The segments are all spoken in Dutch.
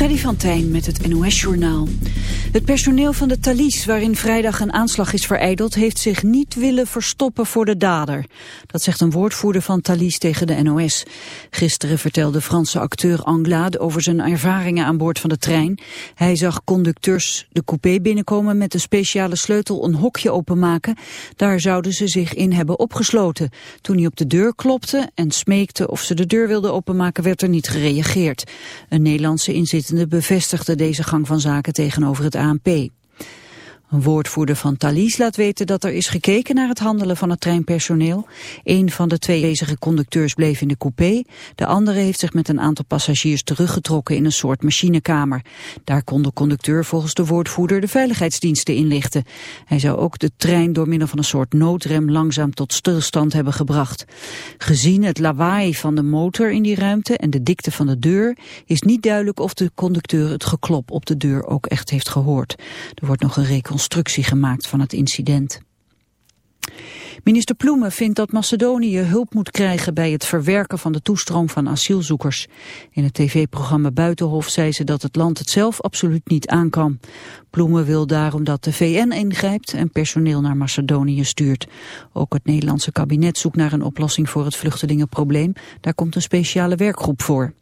Freddy van Tijn met het NOS-journaal. Het personeel van de Thalys, waarin vrijdag een aanslag is vereideld... heeft zich niet willen verstoppen voor de dader. Dat zegt een woordvoerder van Thalys tegen de NOS. Gisteren vertelde Franse acteur Anglade over zijn ervaringen aan boord van de trein. Hij zag conducteurs de coupé binnenkomen met een speciale sleutel een hokje openmaken. Daar zouden ze zich in hebben opgesloten. Toen hij op de deur klopte en smeekte of ze de deur wilden openmaken... werd er niet gereageerd. Een Nederlandse bevestigde deze gang van zaken tegenover het ANP. Een woordvoerder van Thalys laat weten dat er is gekeken naar het handelen van het treinpersoneel. Een van de twee bezige conducteurs bleef in de coupé. De andere heeft zich met een aantal passagiers teruggetrokken in een soort machinekamer. Daar kon de conducteur volgens de woordvoerder de veiligheidsdiensten inlichten. Hij zou ook de trein door middel van een soort noodrem langzaam tot stilstand hebben gebracht. Gezien het lawaai van de motor in die ruimte en de dikte van de deur is niet duidelijk of de conducteur het geklop op de deur ook echt heeft gehoord. Er wordt nog een reconstructie reconstructie gemaakt van het incident. Minister Ploemen vindt dat Macedonië hulp moet krijgen bij het verwerken van de toestroom van asielzoekers. In het tv-programma Buitenhof zei ze dat het land het zelf absoluut niet aan kan. Ploemen wil daarom dat de VN ingrijpt en personeel naar Macedonië stuurt. Ook het Nederlandse kabinet zoekt naar een oplossing voor het vluchtelingenprobleem. Daar komt een speciale werkgroep voor.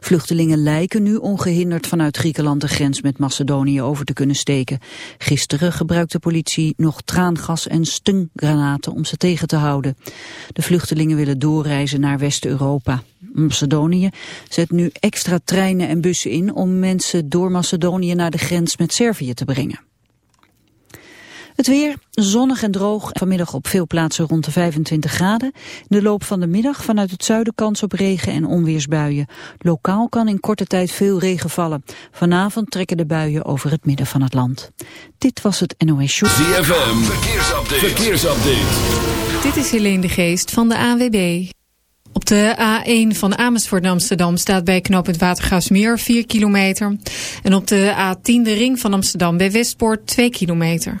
Vluchtelingen lijken nu ongehinderd vanuit Griekenland de grens met Macedonië over te kunnen steken. Gisteren gebruikte politie nog traangas en stunggranaten om ze tegen te houden. De vluchtelingen willen doorreizen naar West-Europa. Macedonië zet nu extra treinen en bussen in om mensen door Macedonië naar de grens met Servië te brengen. Het weer zonnig en droog. Vanmiddag op veel plaatsen rond de 25 graden. In de loop van de middag vanuit het zuiden kans op regen en onweersbuien. Lokaal kan in korte tijd veel regen vallen. Vanavond trekken de buien over het midden van het land. Dit was het NOS Show. ZFM, verkeersupdate. verkeersupdate. Dit is Helene de Geest van de AWB. Op de A1 van Amersfoort naar Amsterdam staat bij knooppunt Watergraafsmeer 4 kilometer. En op de A10 de ring van Amsterdam bij Westpoort 2 kilometer.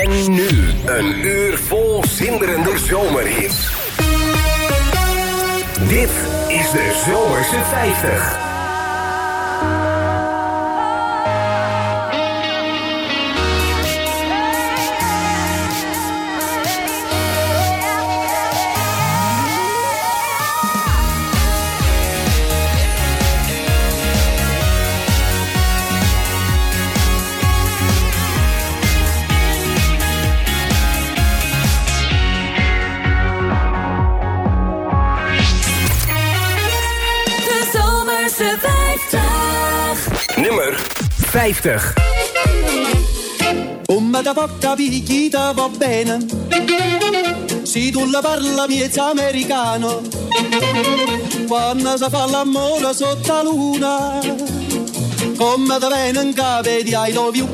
En, nu een uur vol zinderende zomerhits. Dit is de Zomerse 50. 50. Come da porta picchita va bene Se tu la parla miezza americano? Quando si fa l'amore sotto la luna. Come da bene in cave di I love you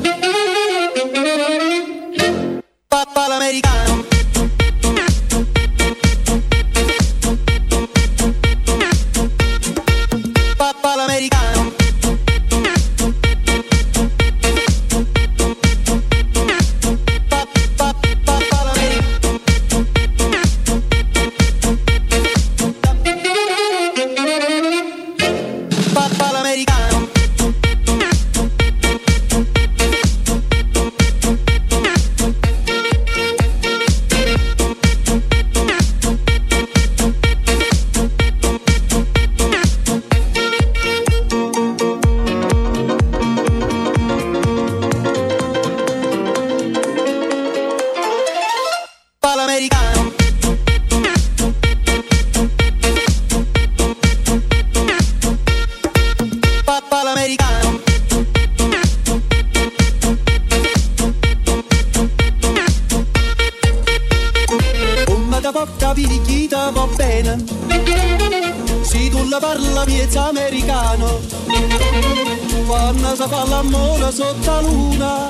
fa l'amore sotto la luna.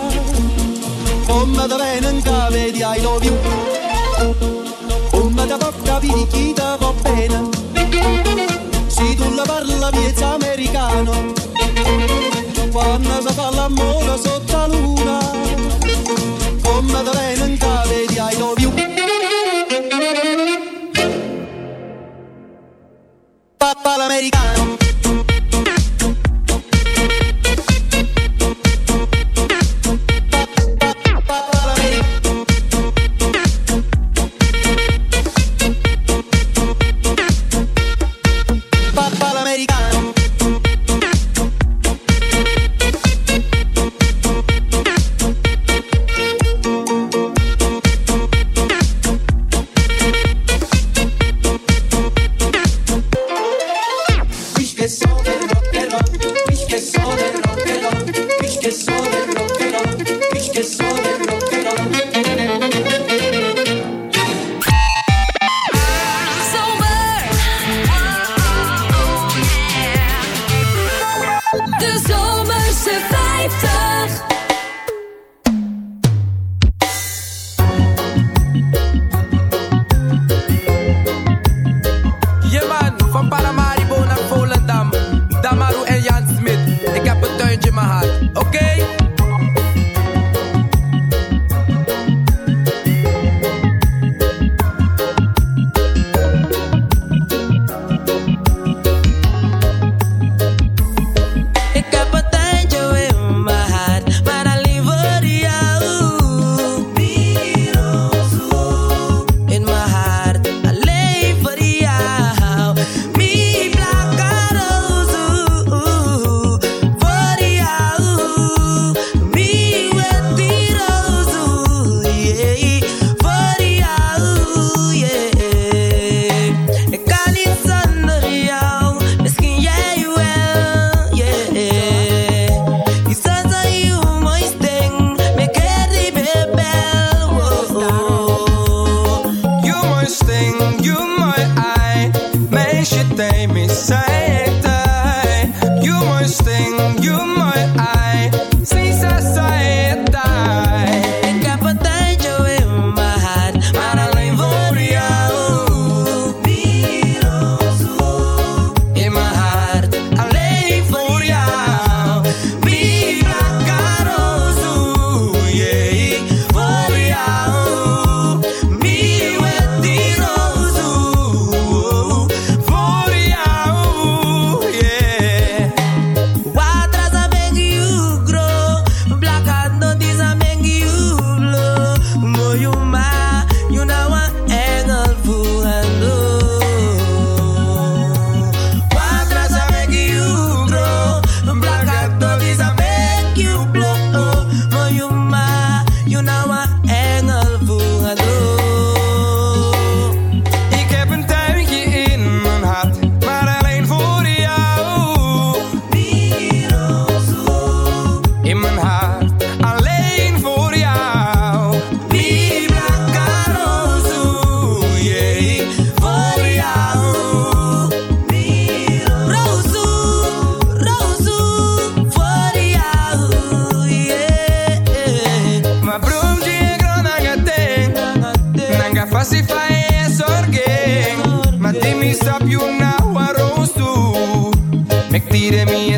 Con te viene in cave di I love you. Come te tocca chi ti va bene se tu la parla piezza americano. Quando si fa l'amore sotto la luna con te viene in cave di I love you. Papa l'americano.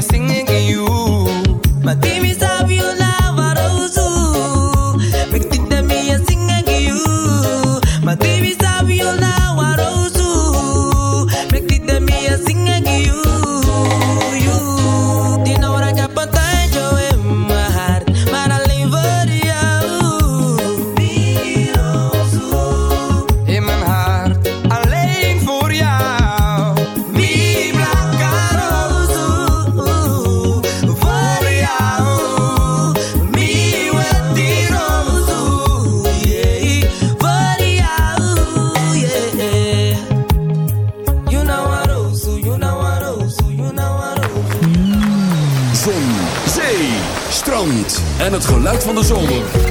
singing geluid van de zolder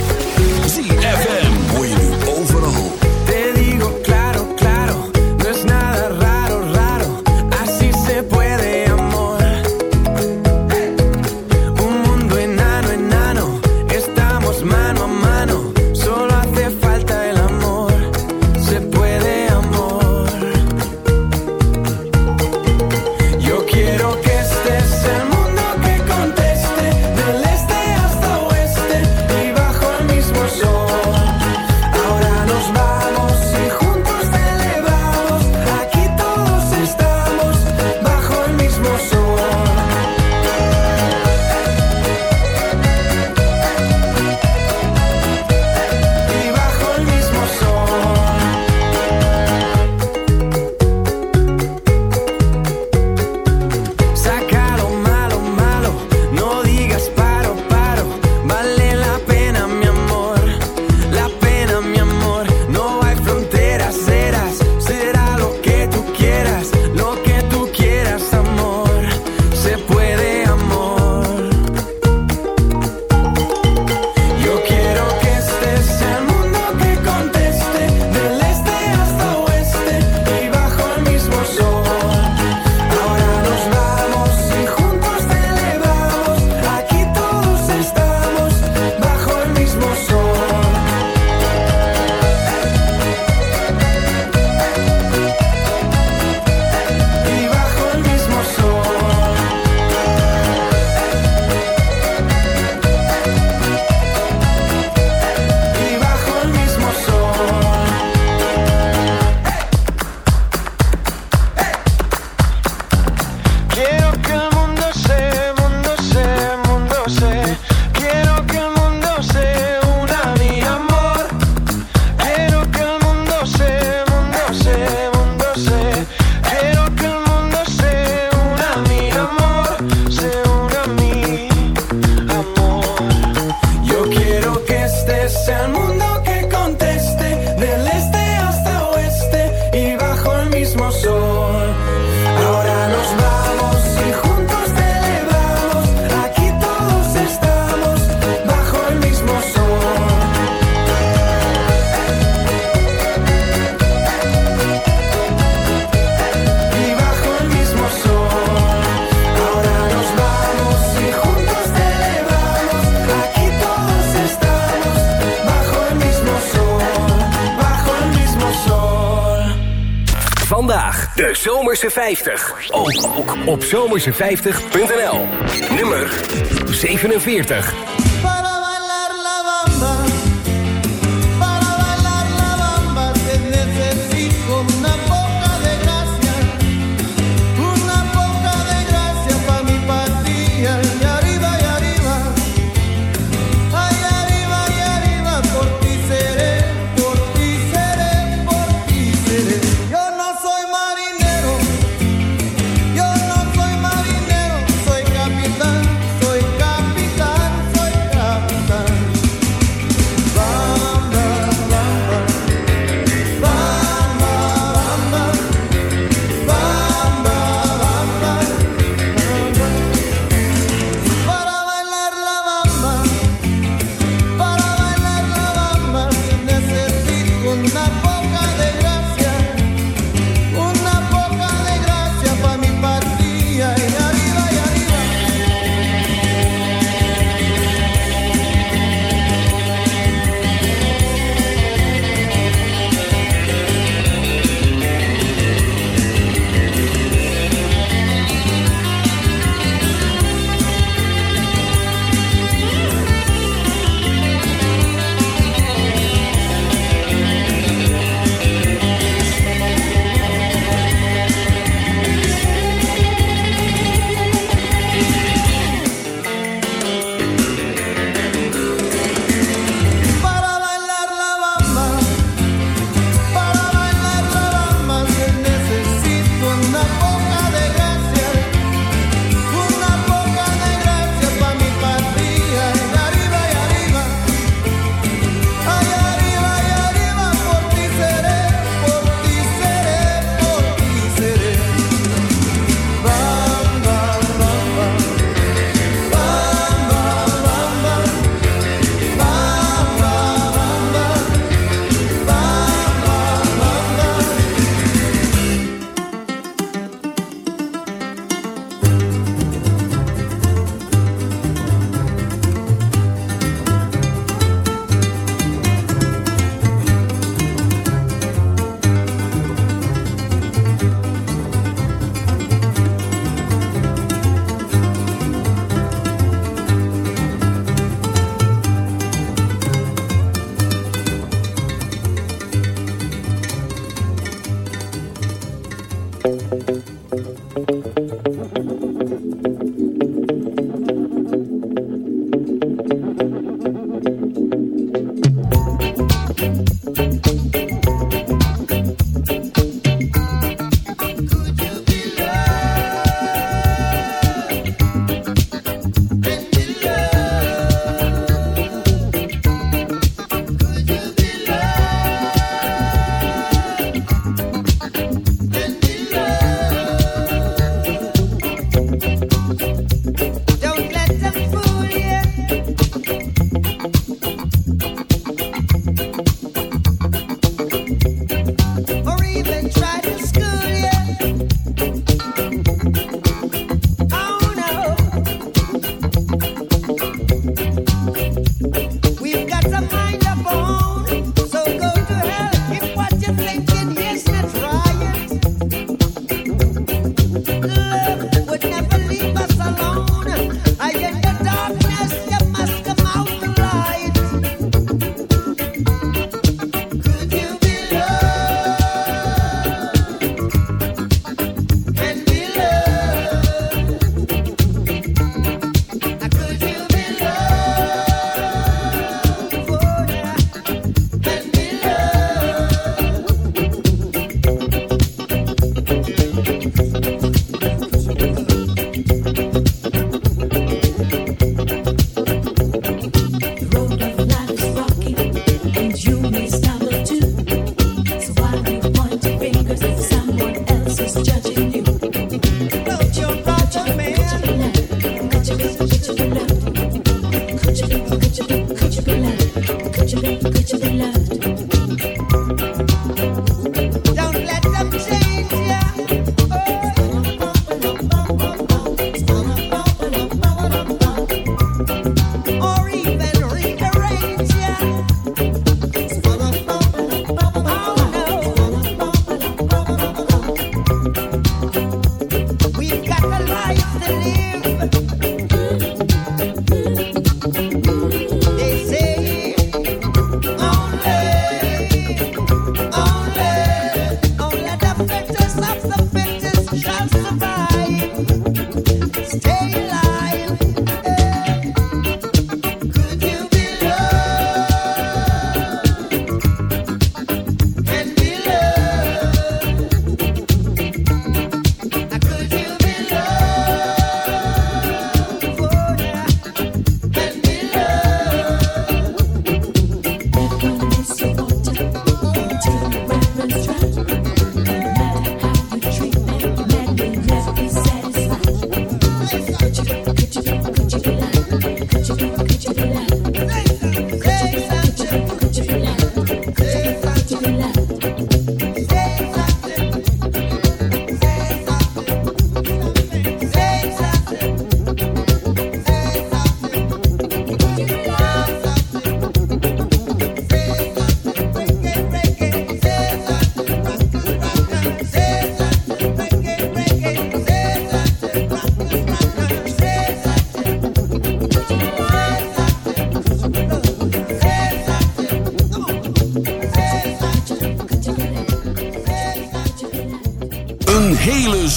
Zomerse 50. Ook, op zomerse50.nl. Nummer 47.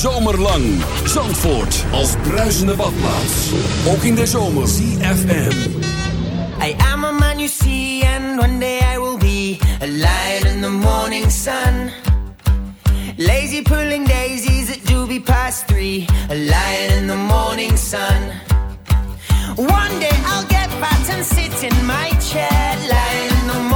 zomerlang. Zandvoort als bruisende badplaats. Ook in de zomer. CFM. I am a man you see and one day I will be a lion in the morning sun. Lazy pulling daisies at be past three. A lion in the morning sun. One day I'll get fat and sit in my chair. Lion in the morning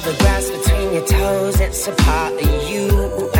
the grass between your toes, it's a part of you.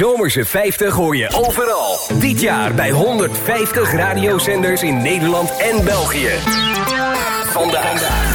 Zomerse 50 hoor je overal. Dit jaar bij 150 radiozenders in Nederland en België. Vandaag.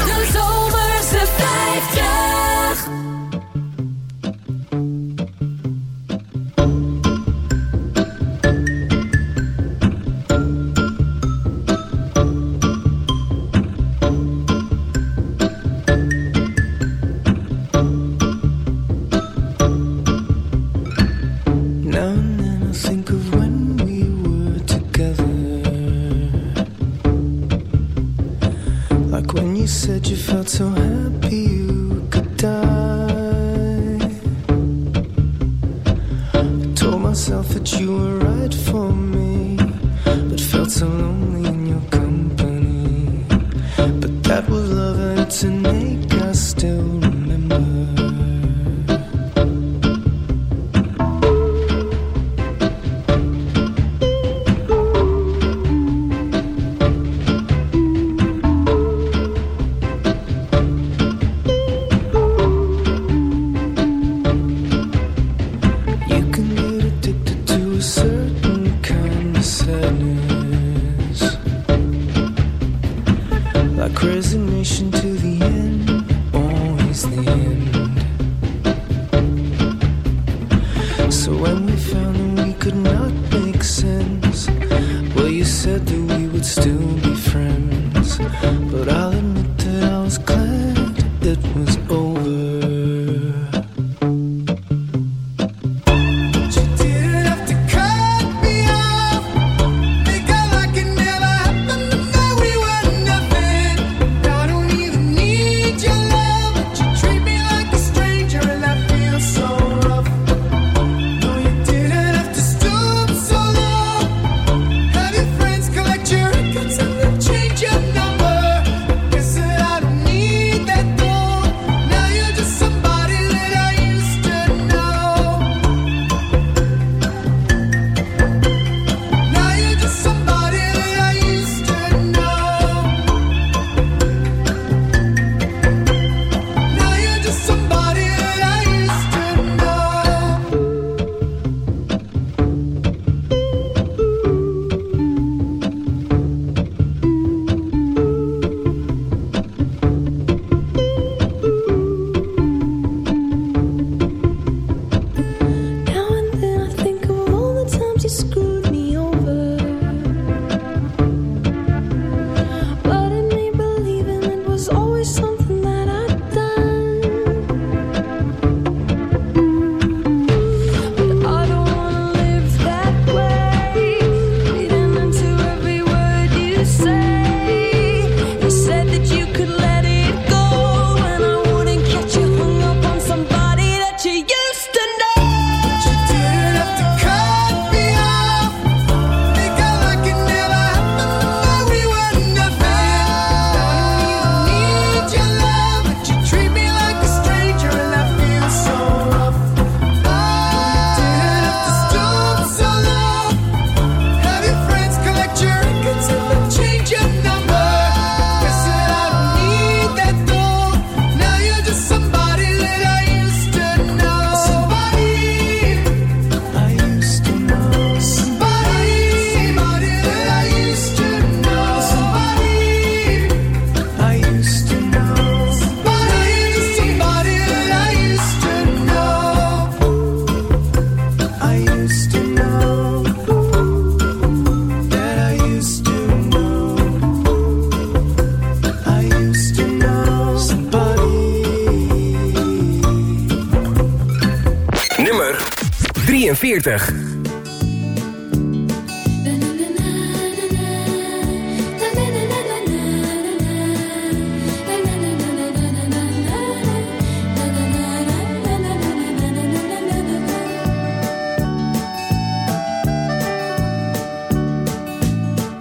42.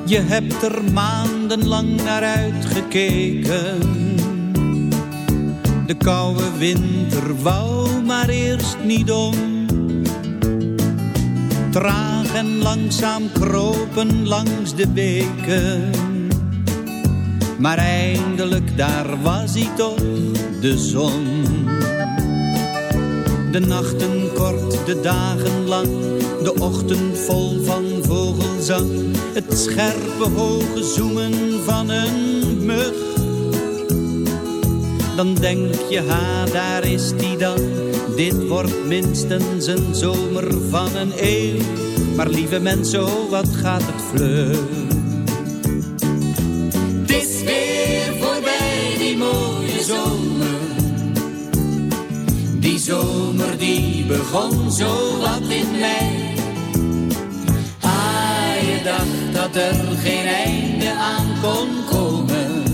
Je hebt er maandenlang naar uitgekeken. De koude winter wou maar eerst niet om. Traag en langzaam kropen langs de beken. Maar eindelijk daar was hij toch, de zon. De nachten kort, de dagen lang, de ochtend vol van vogelzang. Het scherpe hoge zoemen van een mug. Dan denk je, ha, daar is die dan. Dit wordt minstens een zomer van een eeuw. Maar lieve mensen, oh, wat gaat het vlug. Het is weer voorbij die mooie zomer. Die zomer die begon zo wat in mei. Ah, je dacht dat er geen einde aan kon komen.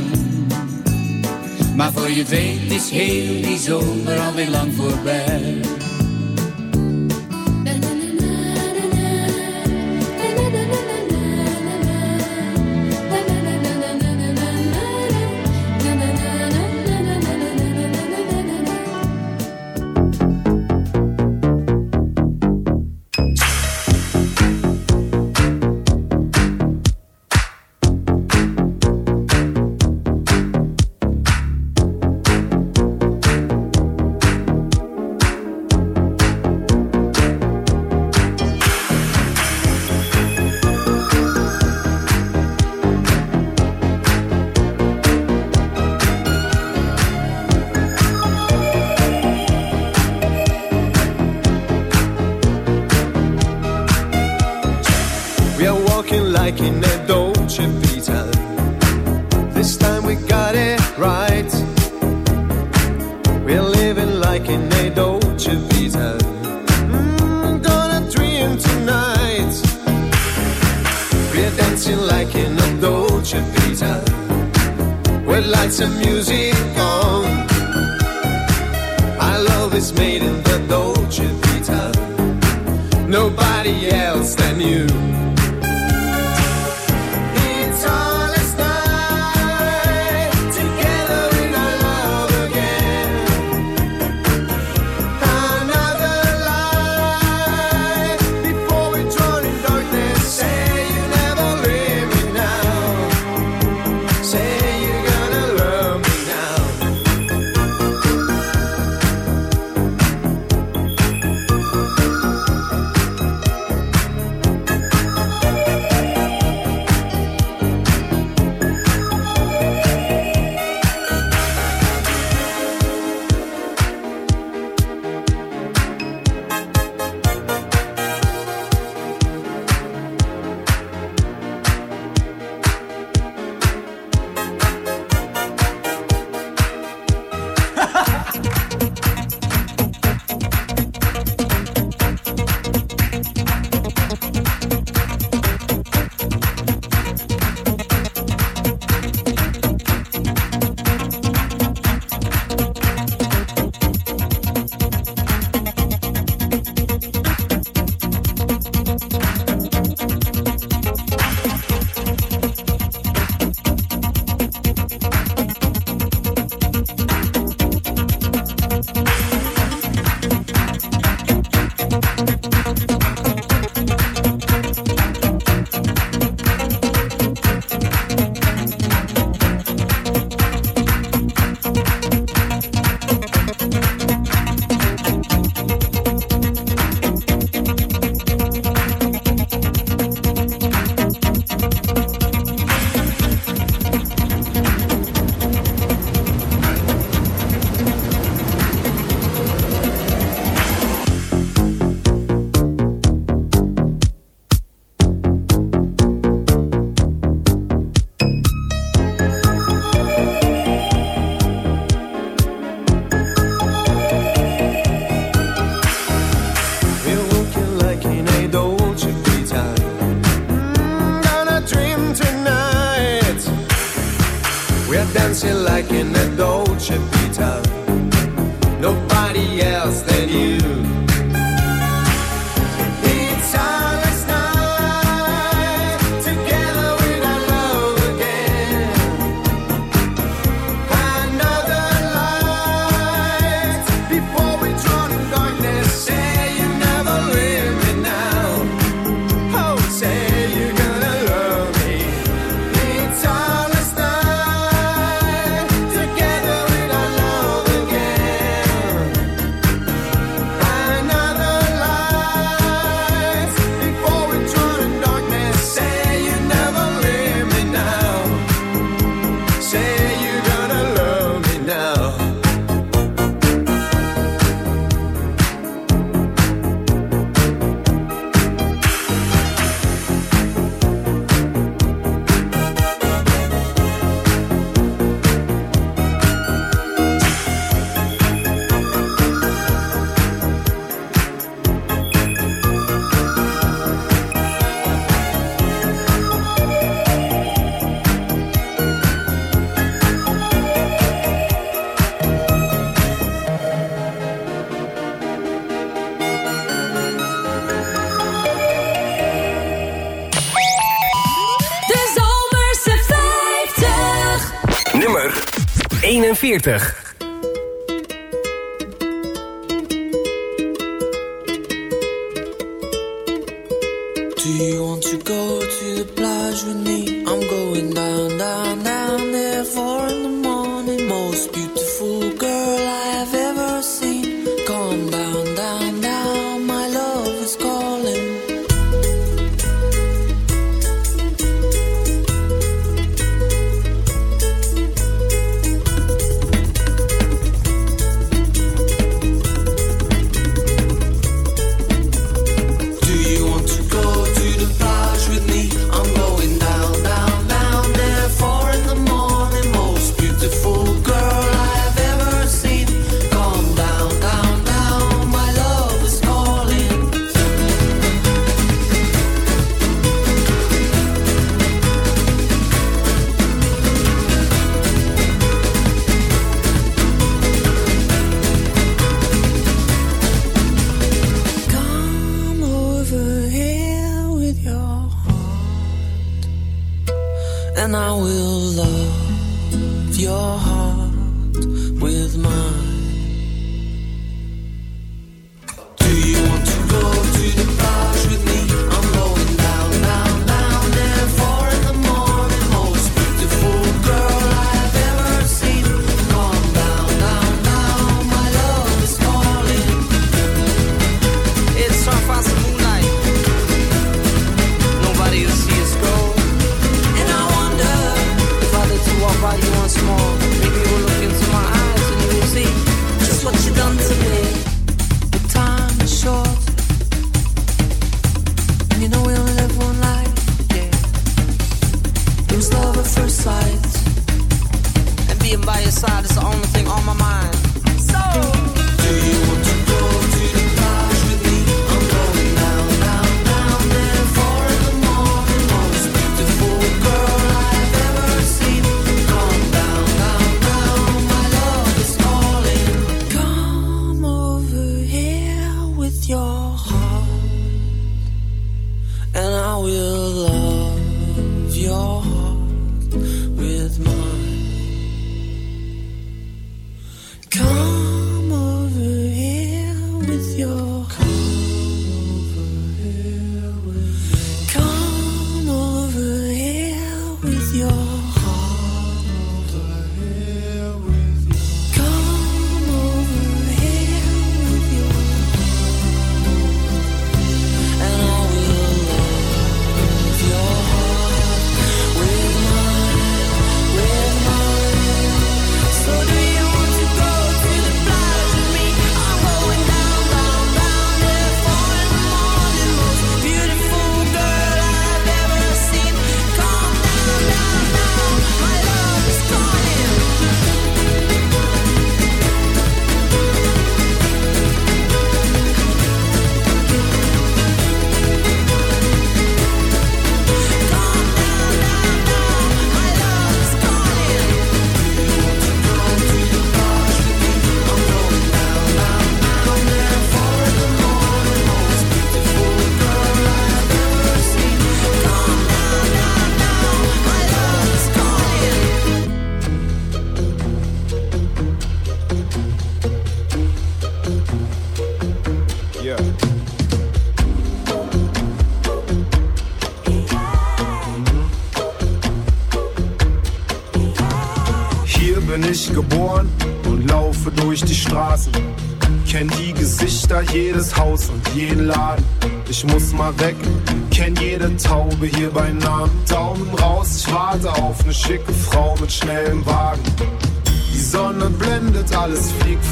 Maar voor je weet is heel die zomer alweer lang voorbij. 41.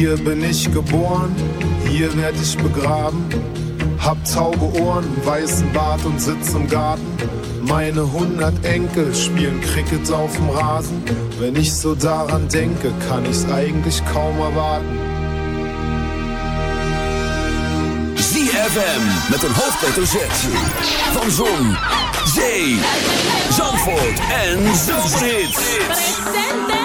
Hier bin ich geboren, hier werd ich begraben. Hab taube Ohren, weißen Bart und sitz im Garten. Meine hundert Enkel spielen Cricket auf dem Rasen. Wenn ich so daran denke, kann ich's eigentlich kaum erwarten. ZFM met een hoofdletter Z. Van Zon, Zee, Zandvoort en Zomerhits.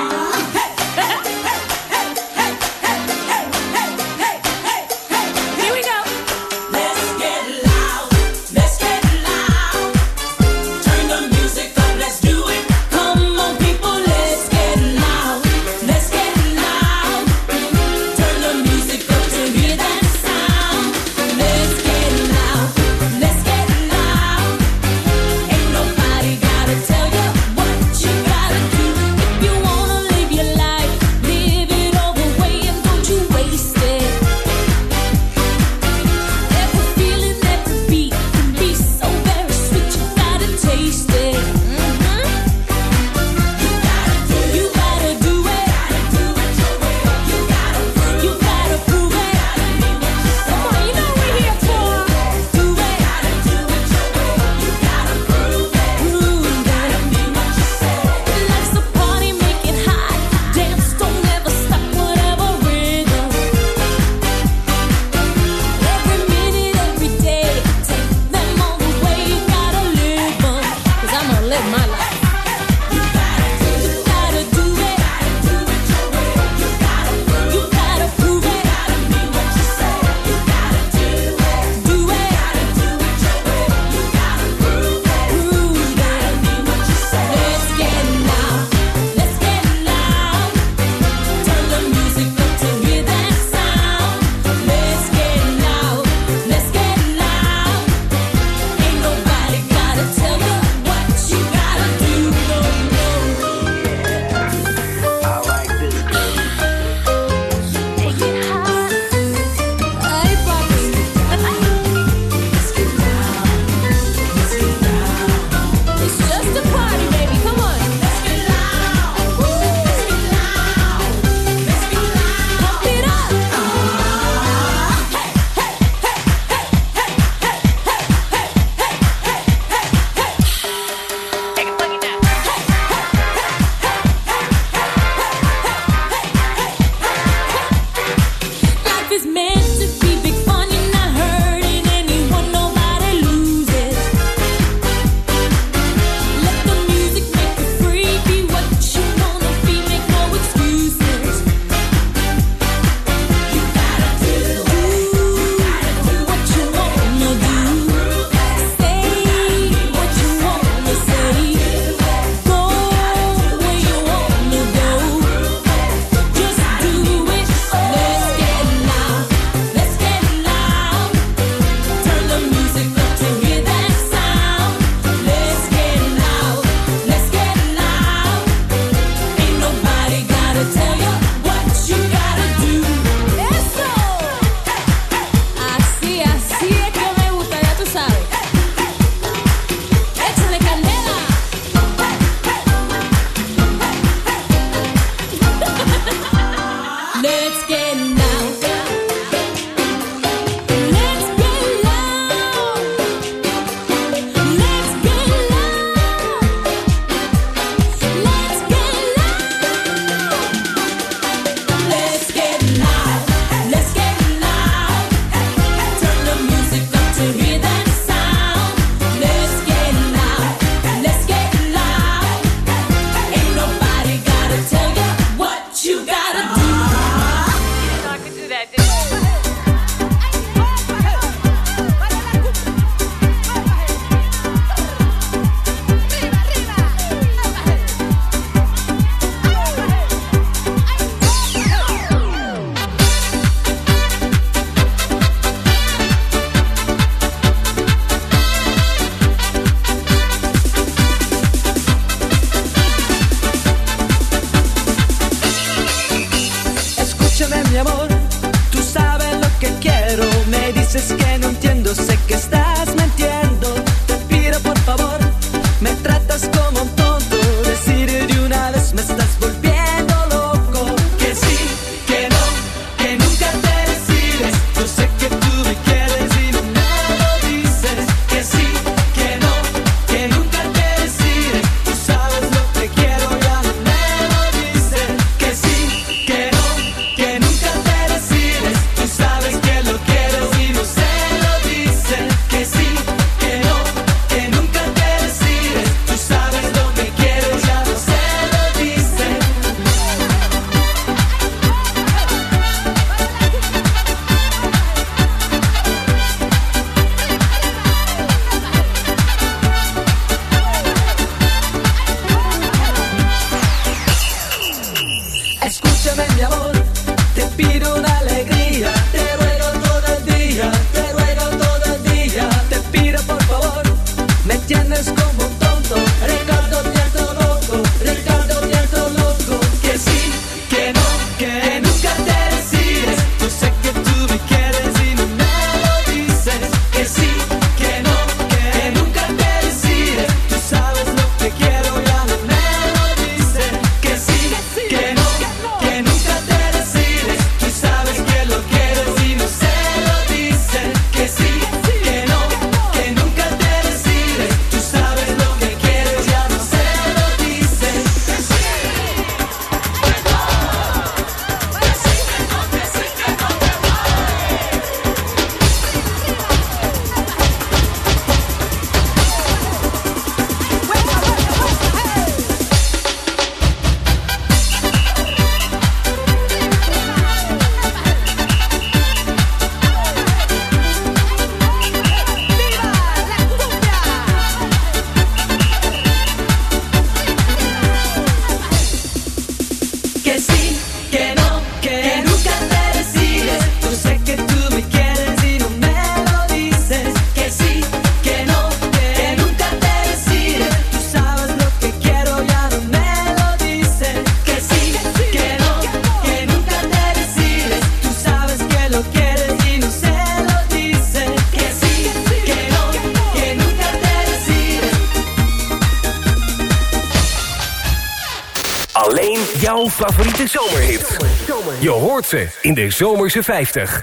Je hoort ze in de Zomerse 50.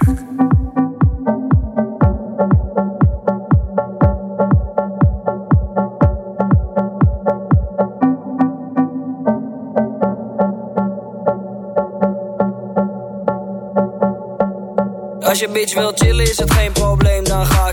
Als je bitch wil chillen is het geen probleem, dan ga ik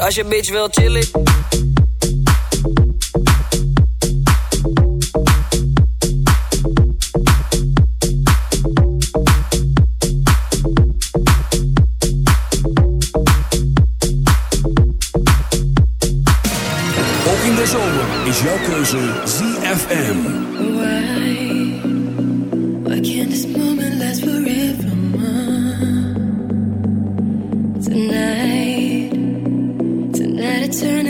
Als je bitch wil chillen. Ook in de zomer is jouw keuze ZFM. Why? Why can't this moment turn turning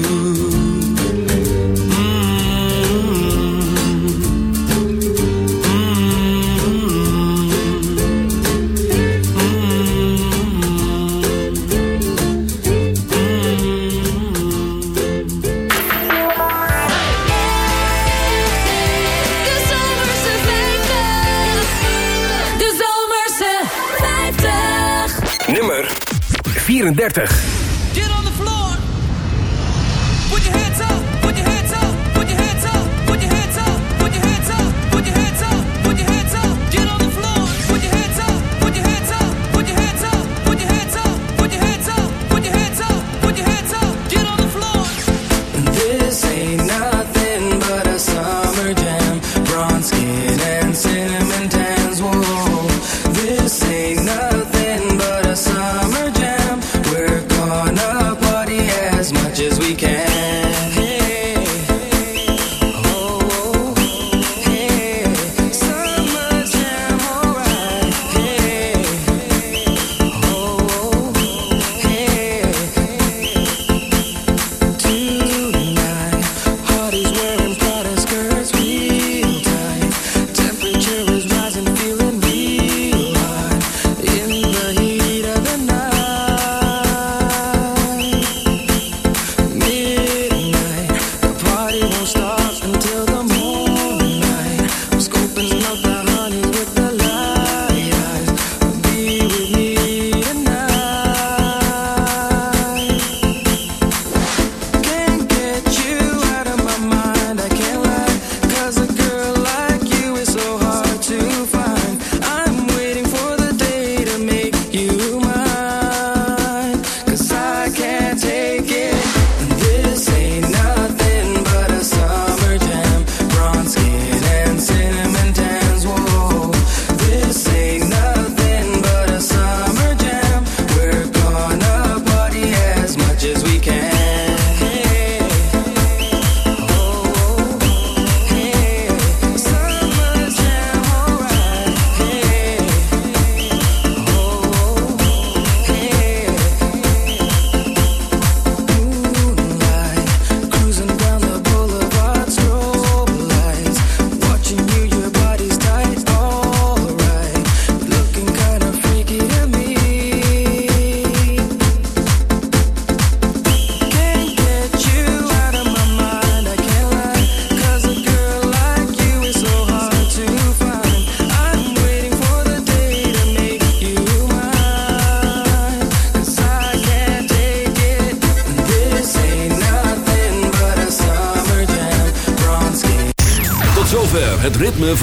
39.